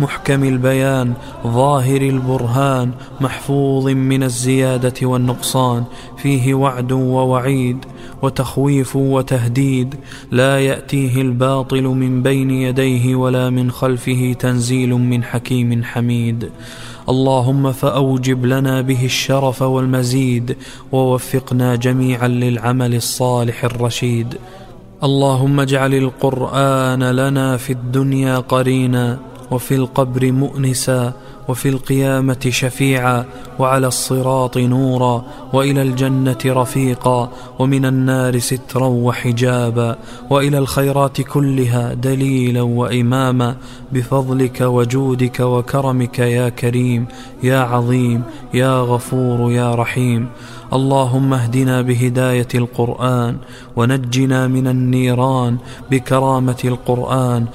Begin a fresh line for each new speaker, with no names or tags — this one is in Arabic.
محكم البيان ظاهر البرهان محفوظ من الزيادة والنقصان فيه وعد ووعيد وتخويف وتهديد لا يأتيه الباطل من بين يديه ولا من خلفه تنزيل من حكيم حميد. اللهم فأوجب لنا به الشرف والمزيد ووفقنا جميعا للعمل الصالح الرشيد. اللهم اجعل القرآن لنا في الدنيا قرينا وفي القبر مؤنسا وفي القيامة شفيعا وعلى الصراط نورا وإلى الجنة رفيقا ومن النار سترا وحجابا وإلى الخيرات كلها دليلا وإماما بفضلك وجودك وكرمك يا كريم يا عظيم يا غفور يا رحيم. اللهم اهدنا بهداية القرآن ونجنا من النيران بكرامة القرآن.